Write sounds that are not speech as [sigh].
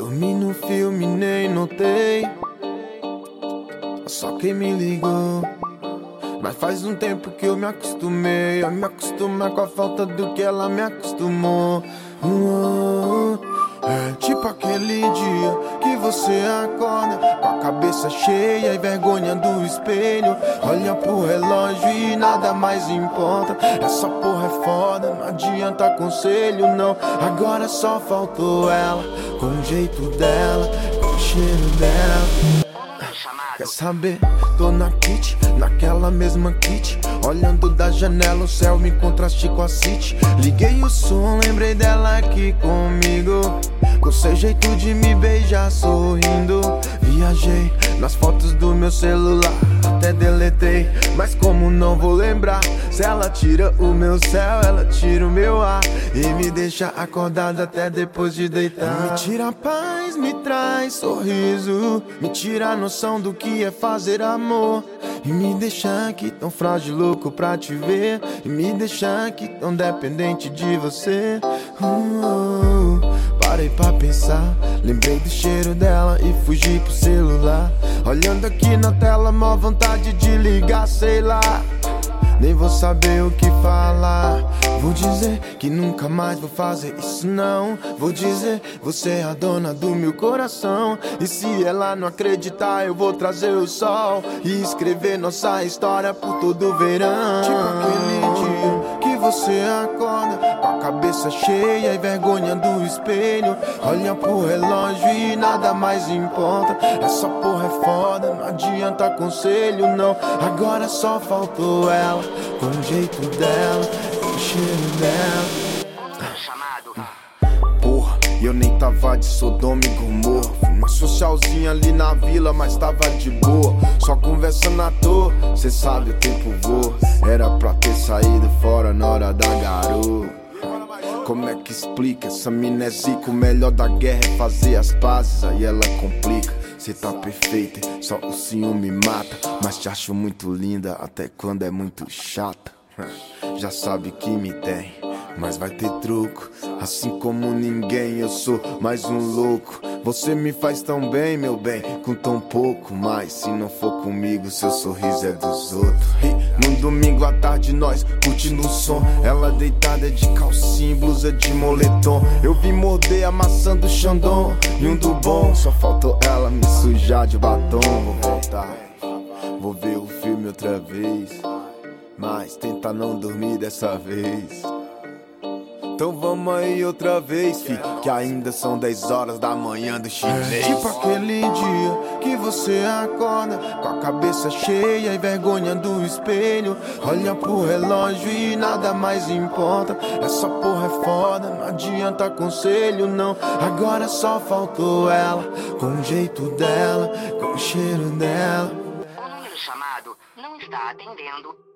Dormi no filme, nem notei. Só quem me ligou. Mas faz um tempo que eu me acostumei a me acostumar com a falta do que ela me acostumou. Uh, é tipo aquele dia que você acorda com a cabeça cheia e vergonha do espelho. Olha pro relógio e nada mais importa. Essa porra é foda, adianta conselho, não. Agora só faltou ela, com o jeito dela, com o cheiro dela. Quer saber? Tô na kit, naquela mesma kit. Olhando da janela, o céu me contraste com a city. Liguei o som, lembrei dela aqui comigo. Com seu jeito de me beijar sorrindo. Viajei nas fotos do meu celular, até deletei. Mas como não vou lembrar? Se ela tira o meu céu, ela tira o meu ar. E me deixa acordado até depois de deitar. Me tira a paz, me traz sorriso. Me tira a noção do que é fazer amor. E me deixa aqui tão frágil, louco pra te ver. E me deixa aqui tão dependente de você. Uh, parei pra pensar, lembrei do cheiro dela e fugi pro celular. Olhando aqui na tela, mó vontade de ligar, sei lá. Nem vou saber o que falar. Dizer que nunca mais vou fazer isso, não. Vou dizer, você é a dona do meu coração. E se ela não acreditar, eu vou trazer o sol e escrever nossa história por todo o verão. Tipo aquele dia que você acorda a cabeça cheia e vergonha do espelho. Olha pro relógio e nada mais importa. Essa porra é foda, não adianta conselho, não. Agora só faltou ela, com o jeito dela, com o cheiro dela. Porra, eu nem tava de Sodoma e Gomorra. Uma socialzinha ali na vila, mas tava de boa. Só conversando à toa, cê sabe o tempo voa. Era pra ter saído fora na hora da. Como é que explica? Essa mina é zica, o melhor da guerra é fazer as pazes, aí ela complica. Cê tá perfeita, só o ciúme mata. Mas te acho muito linda, até quando é muito chata. [laughs] Já sabe que me tem, mas vai ter truco. Assim como ninguém, eu sou mais um louco. Você me faz tão bem, meu bem, com tão pouco. Mas se não for comigo, seu sorriso é dos outros. Num domingo à tarde, nós curtindo o som. Ela deitada de calcinha blusa de moletom. Eu vim morder a maçã do Xandão e um do bom. Só faltou ela me sujar de batom. Vou voltar, vou ver o filme outra vez. Mas tenta não dormir dessa vez. Então vamos aí outra vez, fi, que ainda são 10 horas da manhã do chinês. É tipo aquele dia você acorda com a cabeça cheia e vergonha do espelho. Olha pro relógio e nada mais importa. Essa porra é foda, não adianta conselho, não. Agora só faltou ela, com o jeito dela, com o cheiro dela. O número chamado não está atendendo.